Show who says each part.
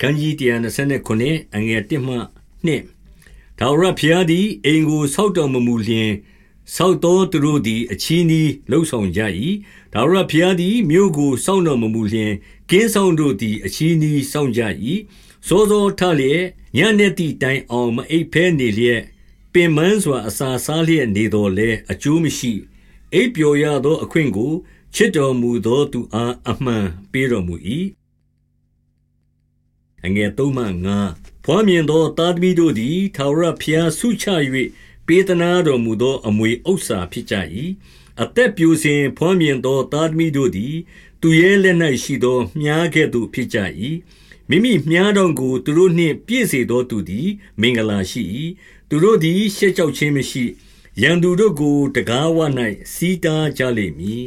Speaker 1: ခန်းကြီး129အငယ်1မှ2ထာဝရဘုရားသည်အိမ်ကိုဆောက်တော်မမူလျင်ဆောက်တော်သူတို့သည်အချီးနှီးလှုပ်ဆောင်ကြ၏ဒါဝရဘုရားသည်မြို့ကိုစောင့်တော်မမူလျင်ကင်းဆောင်တို့သည်အချီးနှီးစောင့်ကြ၏စောစောထလျက်ညနေသည့်တိုင်အောင်မအိပ်ဖဲနေလျက်ပင်မန်းစွာအစာစားလျက်နေတော်လဲအကျိုးမရှိအိပ်ပျော်ရသောအခွင့်ကိုချစ်တော်မူသောသူအားအမှန်ပေးတော်မူ၏ အငယ်3မှ5ဖွားမြင်သောသားသမီးတို့သည်ထာဝရဘုရားဆုချ၍ပေးသနာတော်မူသောအမွေဥစ္စာဖြစ်ကြ၏အသက်ပြိုစဉ်ဖွားမြင်သောသားသမီးတို့သည် သူရဲ့လက်၌ရှိသောမြားကဲ့သို့ဖြစ်ကြ၏မိမိမြားတော်ကိုသူတို့နှင့်ပြည့်စေသောသူသည် မင်္ဂလာရှိ၏သူတို့သည်ရှက်ကြောက်ခြင်းမရှိရန်သူတို့ကိုတကားဝ၌စီးတားကြလိမ့်မည်